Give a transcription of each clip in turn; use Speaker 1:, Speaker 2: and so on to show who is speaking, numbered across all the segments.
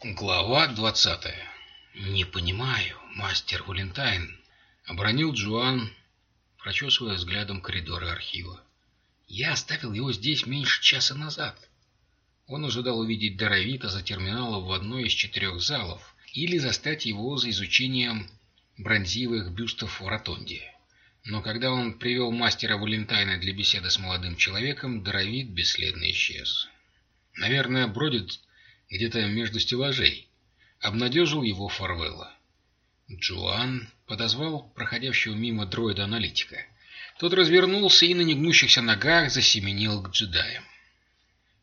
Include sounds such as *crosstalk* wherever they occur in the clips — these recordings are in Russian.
Speaker 1: Глава двадцатая. «Не понимаю, мастер Валентайн», — обронил Джоан, прочесывая взглядом коридоры архива. «Я оставил его здесь меньше часа назад». Он ожидал увидеть Доровита за терминалом в одной из четырех залов или застать его за изучением бронзивых бюстов в ротонде. Но когда он привел мастера Валентайна для беседы с молодым человеком, Доровит бесследно исчез. «Наверное, бродит где-то между стеллажей», — обнадежил его Фарвелла. Джоан подозвал проходящего мимо дроида-аналитика. Тот развернулся и на негнущихся ногах засеменил к джедаям.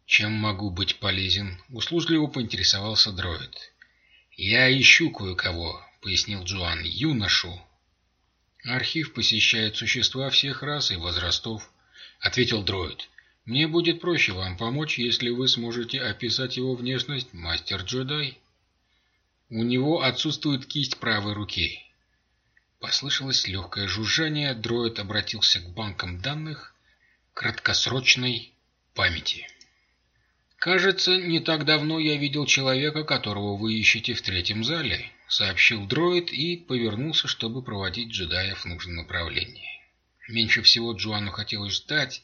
Speaker 1: «Чем могу быть полезен?» — услужливо поинтересовался дроид. «Я ищу кое-кого», — пояснил Джоан, — «юношу». «Архив посещает существа всех рас и возрастов», — ответил дроид. Мне будет проще вам помочь, если вы сможете описать его внешность, мастер-джедай. У него отсутствует кисть правой руки. Послышалось легкое жужжание, дроид обратился к банкам данных краткосрочной памяти. «Кажется, не так давно я видел человека, которого вы ищете в третьем зале», — сообщил дроид и повернулся, чтобы проводить джедаев в нужном направлении. Меньше всего Джоану хотелось ждать,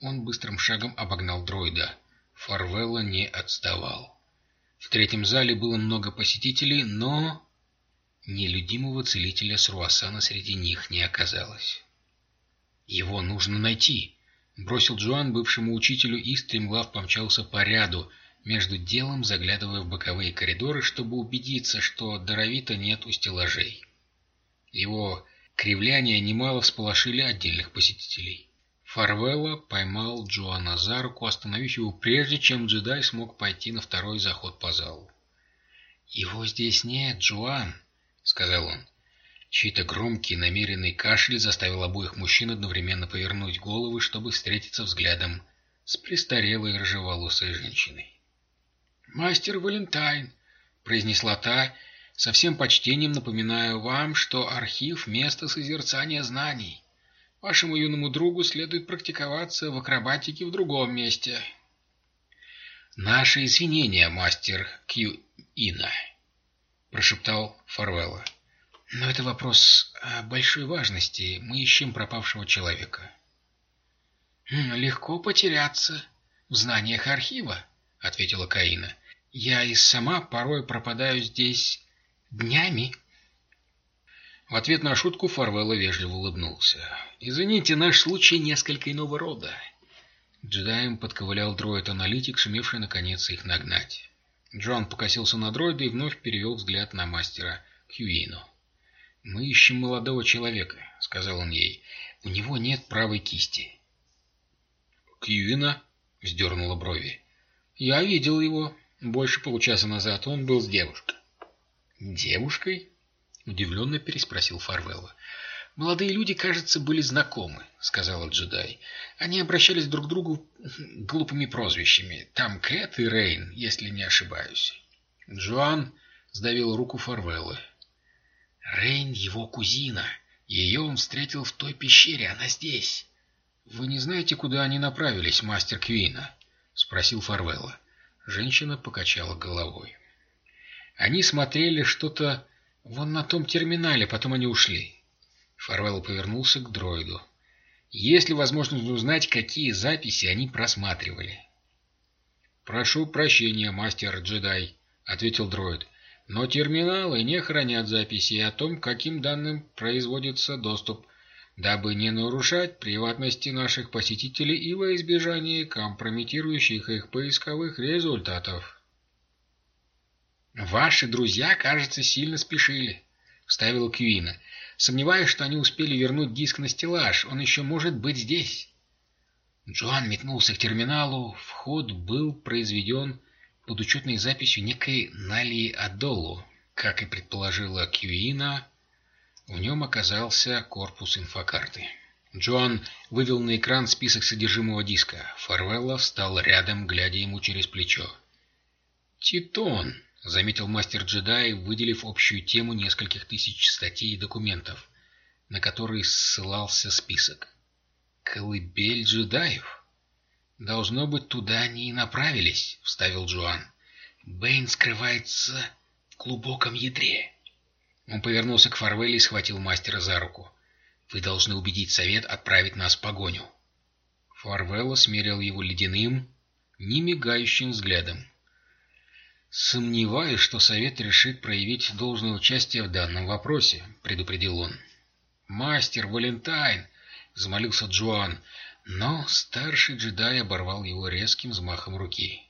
Speaker 1: он быстрым шагом обогнал дроида. Фарвелла не отставал. В третьем зале было много посетителей, но... Нелюдимого целителя с Руасана среди них не оказалось. «Его нужно найти!» — бросил Джоан бывшему учителю и стремглав помчался по ряду, между делом заглядывая в боковые коридоры, чтобы убедиться, что даровито нет у стеллажей. Его кривляния немало всполошили отдельных посетителей. Фарвелла поймал Джоана за руку, остановив его прежде, чем джедай смог пойти на второй заход по залу. «Его здесь нет, Джоан», — сказал он. Чей-то громкий намеренный кашель заставил обоих мужчин одновременно повернуть головы, чтобы встретиться взглядом с престарелой рыжеволосой женщиной. «Мастер Валентайн», — произнесла та, со всем почтением напоминаю вам, что архив — место созерцания знаний. Вашему юному другу следует практиковаться в акробатике в другом месте. «Наши извинения, мастер Кью-Ина», — прошептал Фарвелла. «Но это вопрос большой важности. Мы ищем пропавшего человека». «Хм, «Легко потеряться в знаниях архива», — ответила Каина. «Я и сама порой пропадаю здесь днями». В ответ на шутку Фарвелла вежливо улыбнулся. «Извините, наш случай несколько иного рода». Джедаем подковылял дроид-аналитик, сумевший наконец их нагнать. Джон покосился на дроида и вновь перевел взгляд на мастера Кьюину. «Мы ищем молодого человека», — сказал он ей. «У него нет правой кисти». «Кьюина?» — вздернула брови. «Я видел его. Больше получаса назад он был с девушкой». «Девушкой?» — удивленно переспросил Фарвелла. «Молодые люди, кажется, были знакомы», — сказала джедай. «Они обращались друг к другу *laughs* глупыми прозвищами. Там Кэт и Рейн, если не ошибаюсь». Джоан сдавил руку Фарвелла. «Рейн — его кузина. Ее он встретил в той пещере, она здесь». «Вы не знаете, куда они направились, мастер Квина?» — спросил Фарвелла. Женщина покачала головой. Они смотрели что-то Вон на том терминале, потом они ушли. Фарвелл повернулся к дроиду. Есть ли возможность узнать, какие записи они просматривали? «Прошу прощения, мастер-джедай», — ответил дроид. «Но терминалы не хранят записи о том, каким данным производится доступ, дабы не нарушать приватности наших посетителей и во избежание компрометирующих их поисковых результатов». «Ваши друзья, кажется, сильно спешили», — вставила Кьюина. «Сомневаюсь, что они успели вернуть диск на стеллаж. Он еще может быть здесь». Джоан метнулся к терминалу. Вход был произведен под учетной записью некой Налии Адолу. Как и предположила Кьюина, в нем оказался корпус инфокарты. Джоан вывел на экран список содержимого диска. Фарвелла встал рядом, глядя ему через плечо. «Титон!» — заметил мастер-джедай, выделив общую тему нескольких тысяч статей и документов, на которые ссылался список. «Колыбель джедаев?» «Должно быть, туда они и направились», — вставил Джоан. Бэйн скрывается в глубоком ядре. Он повернулся к Фарвелли и схватил мастера за руку. «Вы должны убедить совет отправить нас в погоню». Фарвелла смерил его ледяным, немигающим взглядом. «Сомневаюсь, что совет решит проявить должное участие в данном вопросе», — предупредил он. «Мастер Валентайн!» — взмолился Джоан, но старший джедай оборвал его резким взмахом руки.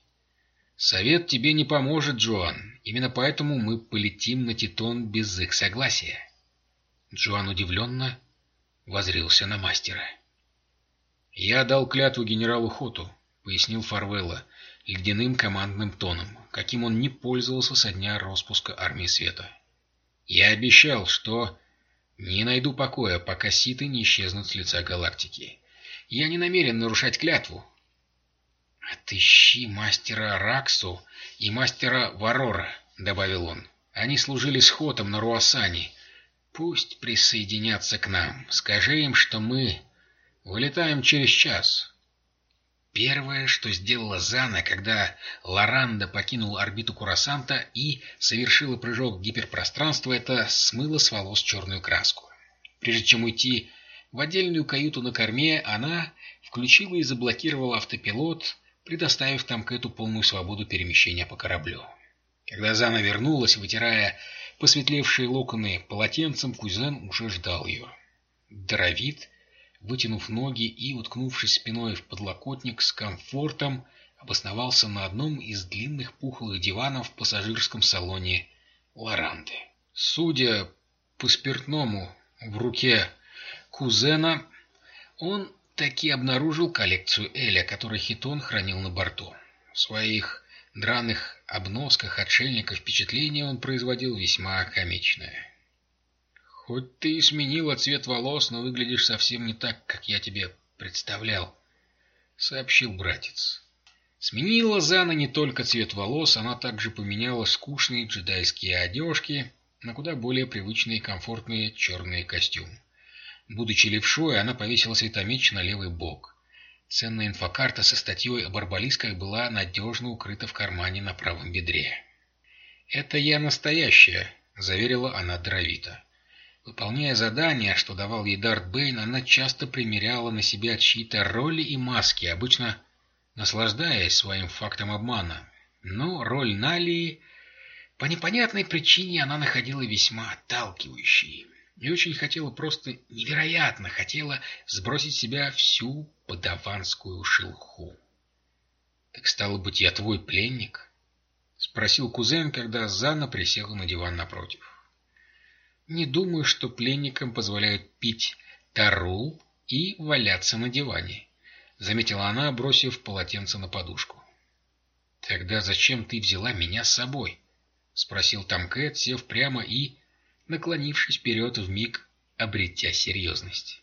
Speaker 1: «Совет тебе не поможет, Джоан. Именно поэтому мы полетим на Титон без их согласия». Джоан удивленно возрился на мастера. «Я дал клятву генералу Хоту», — пояснил Фарвелла ледяным командным тоном, каким он не пользовался со дня распуска Армии Света. «Я обещал, что не найду покоя, пока ситы не исчезнут с лица галактики. Я не намерен нарушать клятву, «Отыщи мастера Раксу и мастера Варора», — добавил он. «Они служили с Хотом на Руасане. Пусть присоединятся к нам. Скажи им, что мы вылетаем через час». Первое, что сделала Зана, когда Лоранда покинул орбиту Курасанта и совершила прыжок в гиперпространство, это смыло с волос черную краску. Прежде чем уйти в отдельную каюту на корме, она включила и заблокировала автопилот, предоставив там Кэту полную свободу перемещения по кораблю. Когда Зана вернулась, вытирая посветлевшие локоны полотенцем, кузен уже ждал ее. Даровит, вытянув ноги и уткнувшись спиной в подлокотник с комфортом, обосновался на одном из длинных пухлых диванов в пассажирском салоне Лоранды. Судя по спиртному в руке кузена, он таки обнаружил коллекцию Эля, которую Хитон хранил на борту. В своих драных обносках отшельника впечатление он производил весьма комичное. «Хоть ты и сменила цвет волос, но выглядишь совсем не так, как я тебе представлял», — сообщил братец. Сменила Зана не только цвет волос, она также поменяла скучные джедайские одежки на куда более привычные и комфортные черные костюмы. Будучи левшой, она повесила светомеч на левый бок. Ценная инфокарта со статьей об арбалисках была надежно укрыта в кармане на правом бедре. «Это я настоящая», — заверила она даровито. Выполняя задания, что давал ей Дарт Бэйн, она часто примеряла на себя чьи-то роли и маски, обычно наслаждаясь своим фактом обмана. Но роль Налии по непонятной причине она находила весьма отталкивающей и очень хотела просто невероятно хотела сбросить с себя всю подаванскую шелху. «Так стало быть, я твой пленник?» — спросил кузен, когда Зана присела на диван напротив. «Не думаю, что пленникам позволяют пить тарул и валяться на диване», — заметила она, бросив полотенце на подушку. «Тогда зачем ты взяла меня с собой?» — спросил Тамкэт, сев прямо и наклонившись вперед в миг, обретя серьезность.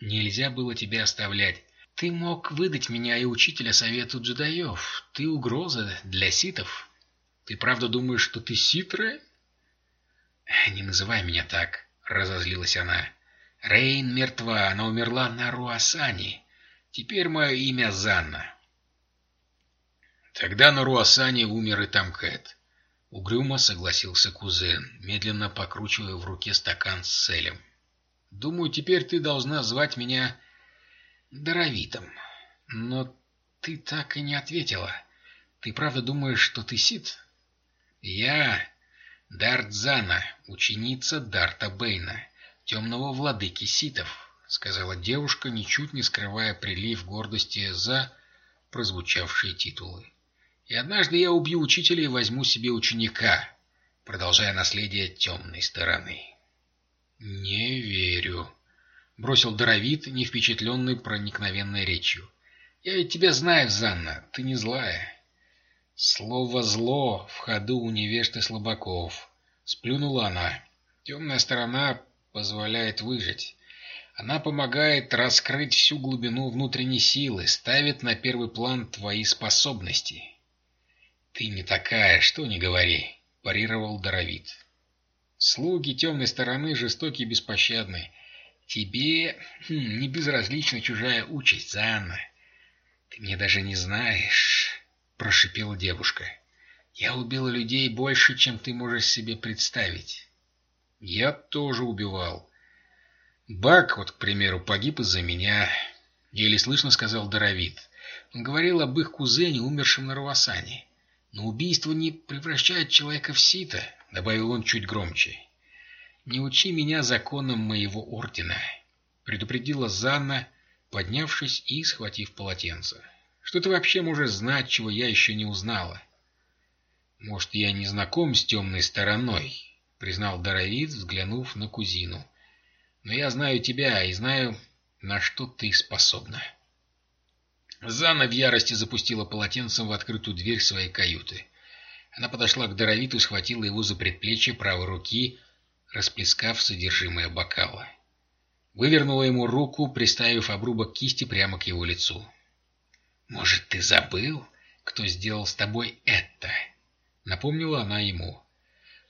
Speaker 1: «Нельзя было тебя оставлять. Ты мог выдать меня и учителя совету джедаев. Ты угроза для ситов. Ты правда думаешь, что ты ситра?» «Не называй меня так», — разозлилась она. «Рейн мертва, она умерла на Руасане. Теперь мое имя Занна». Тогда на Руасане умер и Тамкэт. Угрюмо согласился кузен, медленно покручивая в руке стакан с селем. «Думаю, теперь ты должна звать меня Даровитом. Но ты так и не ответила. Ты правда думаешь, что ты Сид?» «Я Дартзана, ученица Дарта Бейна, темного владыки Ситов», — сказала девушка, ничуть не скрывая прилив гордости за прозвучавшие титулы. И однажды я убью учителя и возьму себе ученика, продолжая наследие темной стороны. «Не верю», — бросил Доровит, не впечатленный проникновенной речью. «Я ведь тебя знаю, Занна, ты не злая». «Слово «зло» в ходу у невежды слабаков», — сплюнула она. «Темная сторона позволяет выжить». Она помогает раскрыть всю глубину внутренней силы, ставит на первый план твои способности. «Ты не такая, что не говори», — парировал Доровит. «Слуги темной стороны жестоки и беспощадны. Тебе хм, не безразлична чужая участь, Анна. Ты меня даже не знаешь», — прошипела девушка. Я убил людей больше, чем ты можешь себе представить. Я тоже убивал. Бак, вот, к примеру, погиб из-за меня. Еле слышно сказал Доровит. Он говорил об их кузене, умершем на Руасане. Но убийство не превращает человека в сито, добавил он чуть громче. Не учи меня законам моего ордена, предупредила Занна, поднявшись и схватив полотенце. Что ты вообще можешь знать, чего я еще не узнала? Может, я не знаком с темной стороной, признал Доровид, взглянув на кузину. Но я знаю тебя и знаю, на что ты способна. Зана в ярости запустила полотенцем в открытую дверь своей каюты. Она подошла к Доровиту, схватила его за предплечье правой руки, расплескав содержимое бокала. Вывернула ему руку, приставив обрубок кисти прямо к его лицу. «Может, ты забыл, кто сделал с тобой это?» Напомнила она ему.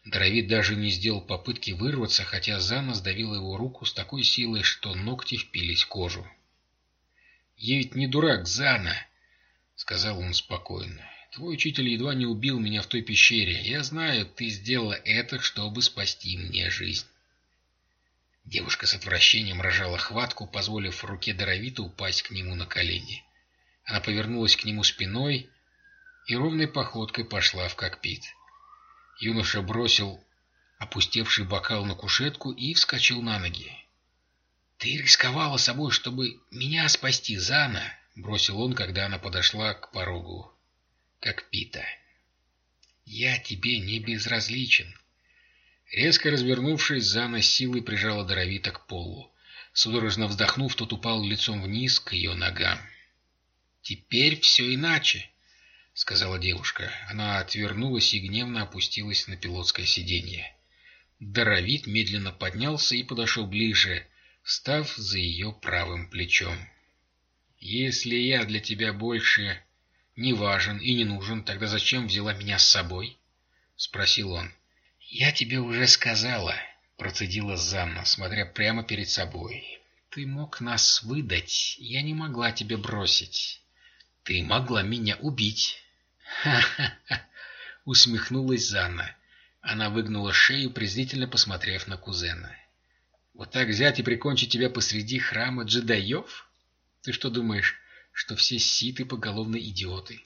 Speaker 1: Доровит даже не сделал попытки вырваться, хотя Зана сдавила его руку с такой силой, что ногти впились в кожу. «Я ведь не дурак, Зана!» — сказал он спокойно. «Твой учитель едва не убил меня в той пещере. Я знаю, ты сделала это, чтобы спасти мне жизнь». Девушка с отвращением рожала хватку, позволив руке Доровита упасть к нему на колени. Она повернулась к нему спиной и ровной походкой пошла в кокпит. Юноша бросил опустевший бокал на кушетку и вскочил на ноги. «Ты рисковала собой, чтобы меня спасти, Зана!» — бросил он, когда она подошла к порогу, как Пита. «Я тебе не безразличен». Резко развернувшись, Зана силой прижала Доровита к полу. Судорожно вздохнув, тот упал лицом вниз к ее ногам. «Теперь все иначе», — сказала девушка. Она отвернулась и гневно опустилась на пилотское сиденье. Доровит медленно поднялся и подошел ближе, став за ее правым плечом. «Если я для тебя больше не важен и не нужен, тогда зачем взяла меня с собой?» — спросил он. «Я тебе уже сказала», — процедила Занна, смотря прямо перед собой. «Ты мог нас выдать, я не могла тебя бросить. Ты могла меня убить». «Ха-ха-ха!» *laughs* — усмехнулась Занна. Она выгнула шею, презрительно посмотрев на кузена. Вот так взять и прикончить тебя посреди храма джедаев? Ты что думаешь, что все ситы поголовно идиоты?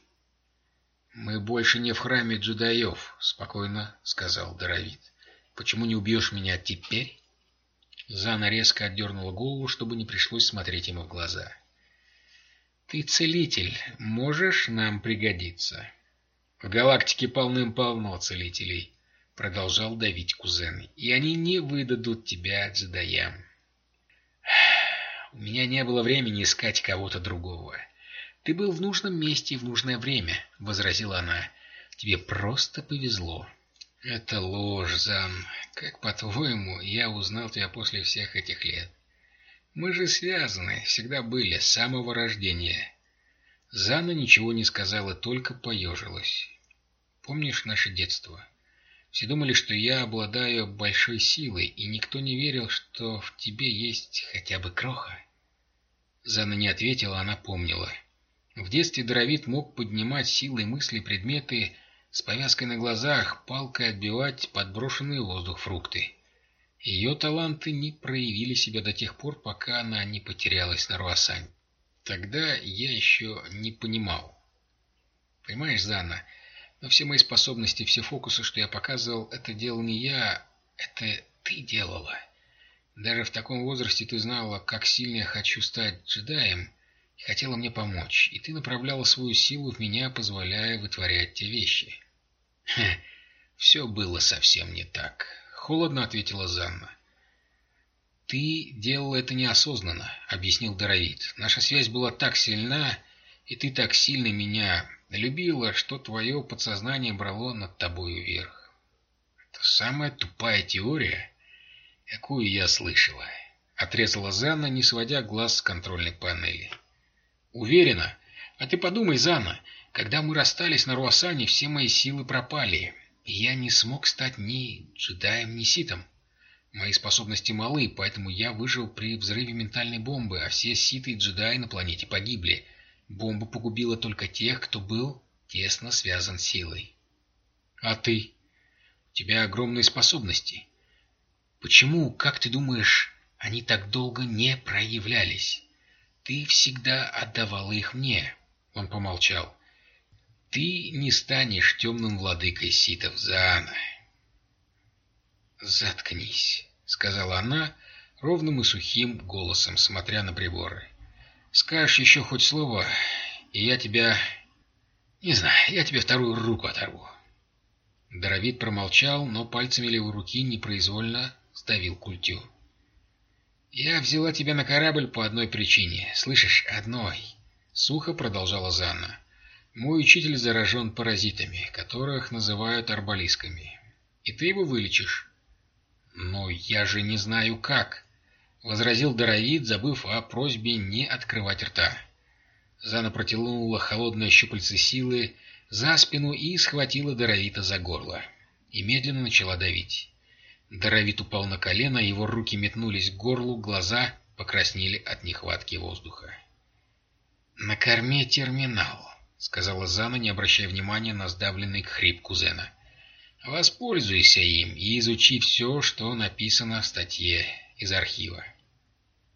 Speaker 1: Мы больше не в храме джедаев, спокойно сказал Доровит. Почему не убьешь меня теперь? Зана резко отдернула голову, чтобы не пришлось смотреть ему в глаза. Ты целитель, можешь нам пригодиться. В галактике полным-полно целителей продолжал давить кузен, и они не выдадут тебя джедаям. У меня не было времени искать кого-то другого. Ты был в нужном месте в нужное время, возразила она. Тебе просто повезло. Это ложь, Зан. Как по-твоему, я узнал тебя после всех этих лет? Мы же связаны, всегда были, с самого рождения. Зана ничего не сказала, только поежилась. Помнишь наше детство? Все думали, что я обладаю большой силой, и никто не верил, что в тебе есть хотя бы кроха. Зана не ответила, она помнила. В детстве Доровит мог поднимать силой мысли предметы с повязкой на глазах, палкой отбивать подброшенные в воздух фрукты. Ее таланты не проявили себя до тех пор, пока она не потерялась на Руасань. Тогда я еще не понимал. Понимаешь, Зана, но все мои способности, все фокусы, что я показывал, это делал не я, это ты делала. Даже в таком возрасте ты знала, как сильно я хочу стать джедаем, и хотела мне помочь, и ты направляла свою силу в меня, позволяя вытворять те вещи. Хе, все было совсем не так. Холодно ответила Занна. «Ты делала это неосознанно», — объяснил Доровит. «Наша связь была так сильна, и ты так сильно меня любила, что твое подсознание брало над тобою верх. Это самая тупая теория, какую я слышала. Отрезала Занна, не сводя глаз с контрольной панели. Уверена? А ты подумай, Занна, когда мы расстались на Руасане, все мои силы пропали, я не смог стать ни джедаем, ни ситом. Мои способности малы, поэтому я выжил при взрыве ментальной бомбы, а все ситы и джедаи на планете погибли — Бомба погубила только тех, кто был тесно связан силой. А ты? У тебя огромные способности. Почему, как ты думаешь, они так долго не проявлялись? Ты всегда отдавала их мне. Он помолчал. Ты не станешь темным владыкой ситов Заана. Заткнись, сказала она ровным и сухим голосом, смотря на приборы. Скажешь еще хоть слово, и я тебя... Не знаю, я тебе вторую руку оторву. Доровит промолчал, но пальцами левой руки непроизвольно сдавил культю. «Я взяла тебя на корабль по одной причине. Слышишь, одной!» Сухо продолжала Занна. «Мой учитель заражен паразитами, которых называют арбалисками. И ты его вылечишь». «Но я же не знаю как», — возразил Доровид, забыв о просьбе не открывать рта. Зана протянула холодное щупальце силы за спину и схватила Доровита за горло. И медленно начала давить. Доровит упал на колено, его руки метнулись к горлу, глаза покраснели от нехватки воздуха. «На корме терминал», — сказала Зана, не обращая внимания на сдавленный хрип кузена. «Воспользуйся им и изучи все, что написано в статье из архива».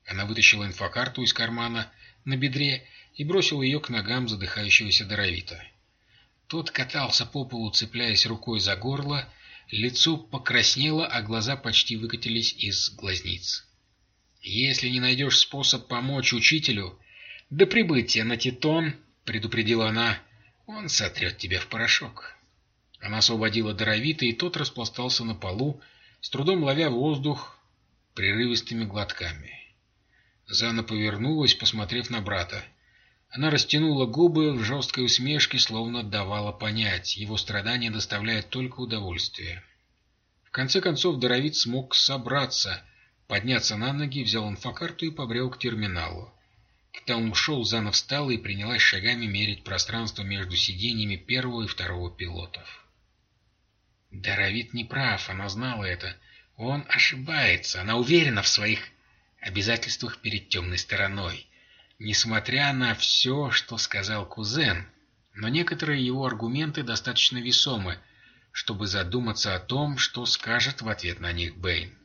Speaker 1: Она вытащила инфокарту из кармана на бедре и бросила ее к ногам задыхающегося Доровита. Тот катался по полу, цепляясь рукой за горло, лицо покраснело, а глаза почти выкатились из глазниц. «Если не найдешь способ помочь учителю, до прибытия на Титон, — предупредила она, — он сотрет тебя в порошок». Она освободила Доровита, и тот распластался на полу, с трудом ловя воздух прерывистыми глотками. Зана повернулась, посмотрев на брата. Она растянула губы в жесткой усмешке, словно давала понять, его страдания доставляют только удовольствие. В конце концов Доровит смог собраться, подняться на ноги, взял инфокарту и побрел к терминалу. Когда он ушел, Зана встала и принялась шагами мерить пространство между сиденьями первого и второго пилотов. Доровит не прав, она знала это. Он ошибается, она уверена в своих обязательствах перед темной стороной несмотря на все, что сказал кузен, но некоторые его аргументы достаточно весомы, чтобы задуматься о том, что скажет в ответ на них Бэйн.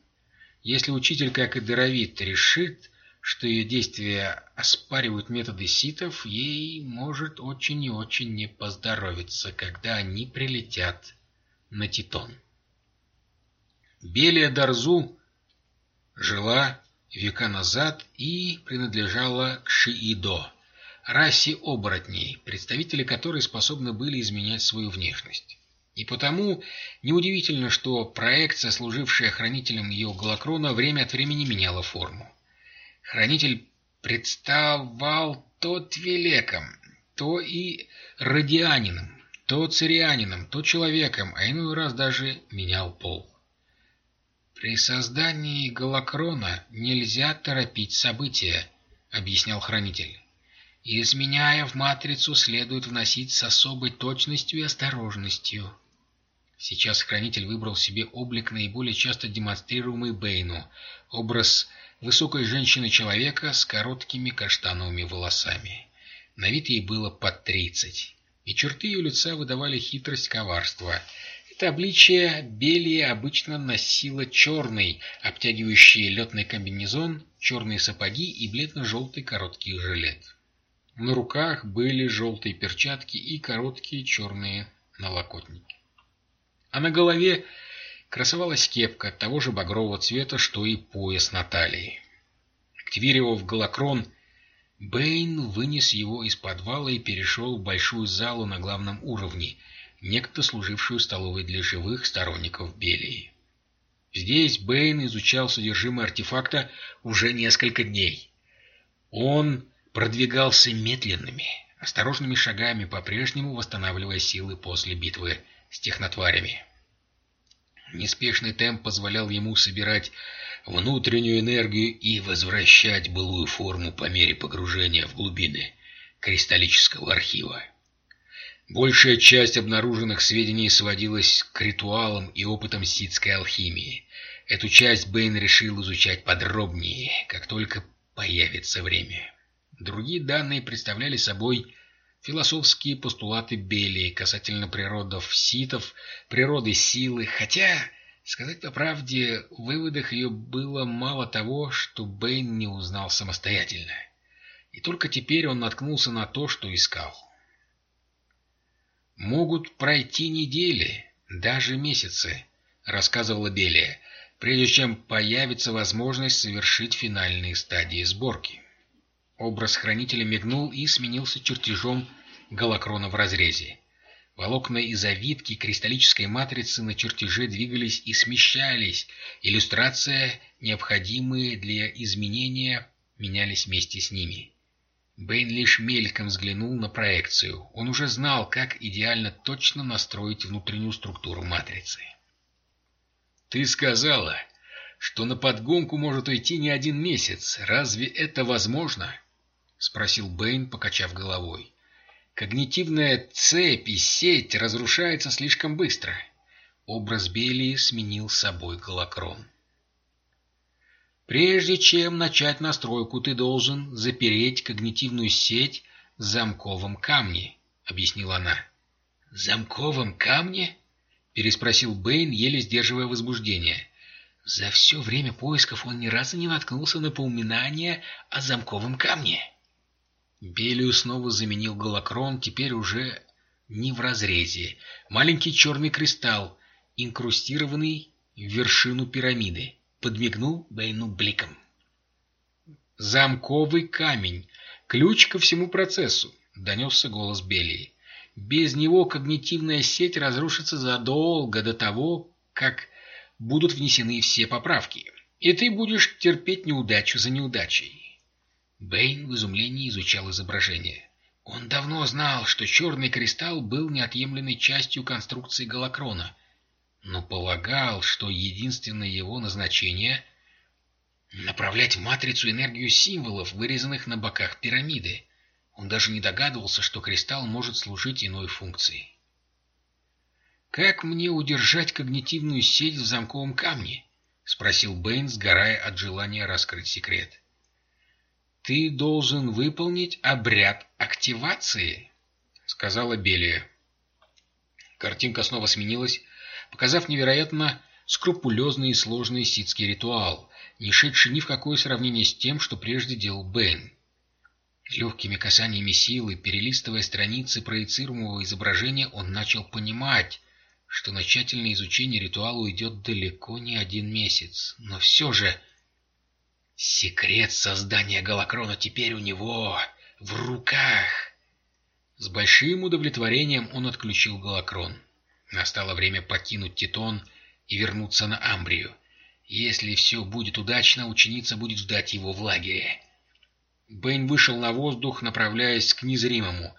Speaker 1: Если учитель, как и Доровит, решит, что ее действия оспаривают методы ситов, ей может очень и очень не поздоровиться, когда они прилетят на Титон. Белия Дарзу жила века назад и принадлежала к Шиидо, расе оборотней, представители которой способны были изменять свою внешность. И потому неудивительно, что проекция, служившая хранителем ее голокрона, время от времени меняла форму. Хранитель представал то твилеком, то и радианином, то цирианином, то человеком, а иной раз даже менял пол. «При создании голокрона нельзя торопить события», — объяснял хранитель. «Изменяя в матрицу, следует вносить с особой точностью и осторожностью». Сейчас хранитель выбрал себе облик, наиболее часто демонстрируемый Бэйну, образ высокой женщины-человека с короткими каштановыми волосами. На вид ей было под тридцать, и черты ее лица выдавали хитрость коварства — это обличие Белия обычно носила черный, обтягивающий летный комбинезон, черные сапоги и бледно-желтый короткий жилет. На руках были желтые перчатки и короткие черные налокотники. А на голове красовалась кепка того же багрового цвета, что и пояс на талии. Активировав голокрон, Бэйн вынес его из подвала и перешел в большую залу на главном уровне — некто служившую столовой для живых сторонников Белии. Здесь Бэйн изучал содержимое артефакта уже несколько дней. Он продвигался медленными, осторожными шагами, по-прежнему восстанавливая силы после битвы с технотварями. Неспешный темп позволял ему собирать внутреннюю энергию и возвращать былую форму по мере погружения в глубины кристаллического архива. Большая часть обнаруженных сведений сводилась к ритуалам и опытам ситской алхимии. Эту часть Бэйн решил изучать подробнее, как только появится время. Другие данные представляли собой философские постулаты Белли касательно природов ситов, природы силы, хотя, сказать по правде, в выводах ее было мало того, что Бэйн не узнал самостоятельно. И только теперь он наткнулся на то, что искал. «Могут пройти недели, даже месяцы», — рассказывала Белия, прежде чем появится возможность совершить финальные стадии сборки. Образ хранителя мигнул и сменился чертежом голокрона в разрезе. Волокна изовитки кристаллической матрицы на чертеже двигались и смещались. Иллюстрация, необходимые для изменения, менялись вместе с ними. Бэйн лишь мельком взглянул на проекцию. Он уже знал, как идеально точно настроить внутреннюю структуру матрицы. «Ты сказала, что на подгонку может уйти не один месяц. Разве это возможно?» — спросил Бэйн, покачав головой. «Когнитивная цепь и сеть разрушается слишком быстро». Образ Белии сменил собой голокрон. «Прежде чем начать настройку, ты должен запереть когнитивную сеть в замковом камне», — объяснила она. «Замковом камне?» — переспросил Бэйн, еле сдерживая возбуждение. За все время поисков он ни разу не наткнулся на поуминание о замковом камне. Белию снова заменил голокрон, теперь уже не в разрезе. Маленький черный кристалл, инкрустированный в вершину пирамиды, подмигнул Бэйну бликом. «Замковый камень. Ключ ко всему процессу», — донесся голос Белии. «Без него когнитивная сеть разрушится задолго до того, как будут внесены все поправки, и ты будешь терпеть неудачу за неудачей. Бэйн в изумлении изучал изображение. Он давно знал, что черный кристалл был неотъемлемой частью конструкции голокрона, но полагал, что единственное его назначение — направлять в матрицу энергию символов, вырезанных на боках пирамиды. Он даже не догадывался, что кристалл может служить иной функцией. «Как мне удержать когнитивную сеть в замковом камне?» — спросил Бэйн, сгорая от желания раскрыть секрет. «Ты должен выполнить обряд активации», — сказала Белия. Картинка снова сменилась, показав невероятно скрупулезный и сложный ситский ритуал, не шедший ни в какое сравнение с тем, что прежде делал Бэйн. Легкими касаниями силы, перелистывая страницы проецируемого изображения, он начал понимать, что на тщательное изучение ритуала уйдет далеко не один месяц. Но все же Секрет создания Галакрона теперь у него в руках. С большим удовлетворением он отключил Галакрон. Настало время покинуть Титон и вернуться на Амбрию. Если все будет удачно, ученица будет ждать его в лагере. Бэйн вышел на воздух, направляясь к незримому.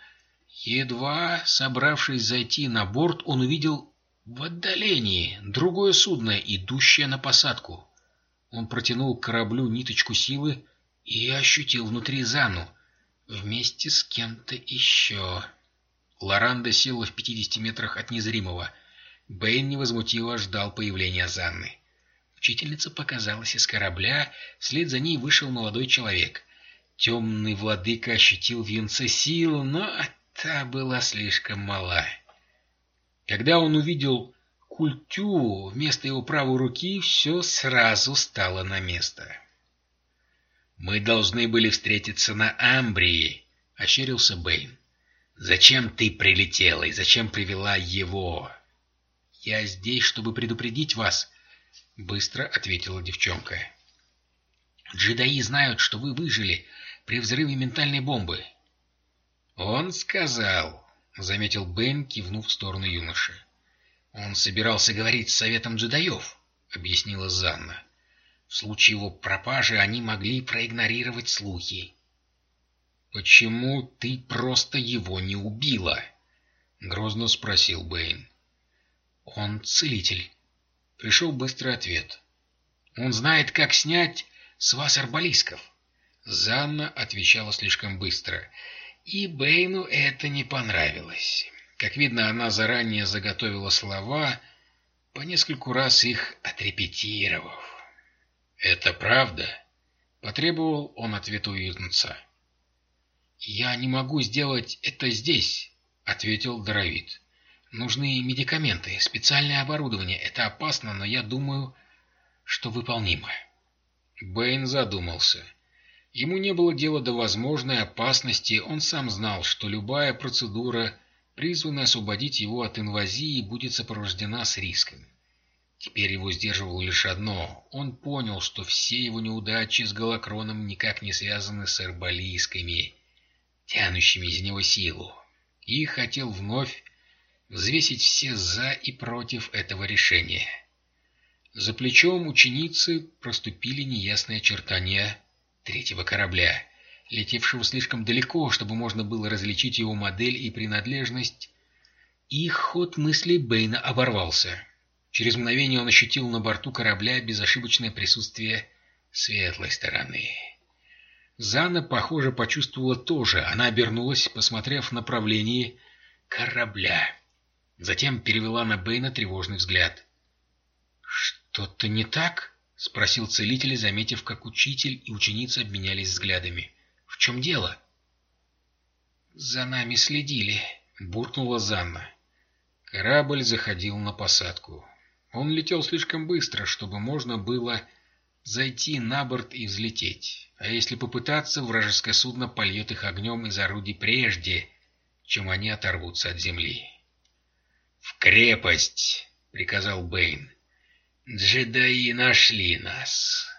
Speaker 1: Едва собравшись зайти на борт, он увидел в отдалении другое судно, идущее на посадку. Он протянул кораблю ниточку силы и ощутил внутри Зану вместе с кем-то еще. Лоранда села в 50 метрах от незримого. Бэйн невозмутиво ждал появления Занны. Учительница показалась из корабля, вслед за ней вышел молодой человек. Темный владыка ощутил в юнце силу, но та была слишком мала. Когда он увидел культю вместо его правой руки все сразу стало на место. «Мы должны были встретиться на Амбрии», — ощерился Бэйн. «Зачем ты прилетела и зачем привела его?» «Я здесь, чтобы предупредить вас», — быстро ответила девчонка. «Джедаи знают, что вы выжили при взрыве ментальной бомбы». «Он сказал», — заметил Бэйн, кивнув в сторону юноши. «Он собирался говорить с советом джедаев», — объяснила Занна. «В случае его пропажи они могли проигнорировать слухи». «Почему ты просто его не убила?» — грозно спросил Бэйн. «Он целитель». Пришел быстрый ответ. «Он знает, как снять с вас арбалисков». Занна отвечала слишком быстро, и Бэйну это не понравилось. Как видно, она заранее заготовила слова, по нескольку раз их отрепетировав. «Это правда?» — потребовал он ответа у юнца. «Я не могу сделать это здесь», — ответил Доровит. «Нужны медикаменты, специальное оборудование. Это опасно, но я думаю, что выполнимо». Бэйн задумался. Ему не было дела до возможной опасности, он сам знал, что любая процедура, призванная освободить его от инвазии, будет сопровождена с риском. Теперь его сдерживало лишь одно. Он понял, что все его неудачи с Галакроном никак не связаны с арбалийскими, тянущими из него силу, и хотел вновь взвесить все «за» и «против» этого решения. За плечом ученицы проступили неясные очертания третьего корабля, летевшего слишком далеко, чтобы можно было различить его модель и принадлежность, и ход мыслей Бэйна оборвался. Через мгновение он ощутил на борту корабля безошибочное присутствие светлой стороны. Зана, похоже, почувствовала тоже. Она обернулась, посмотрев в направлении корабля. Затем перевела на Бэйна тревожный взгляд. «Что-то не так?» — спросил целитель, заметив, как учитель и ученица обменялись взглядами. «В чем дело?» «За нами следили», — буркнула Занна. Корабль заходил на посадку. Он летел слишком быстро, чтобы можно было зайти на борт и взлететь. А если попытаться, вражеское судно польет их огнем из орудий прежде, чем они оторвутся от земли. «В крепость!» — приказал Бэйн. «Джедаи нашли нас!»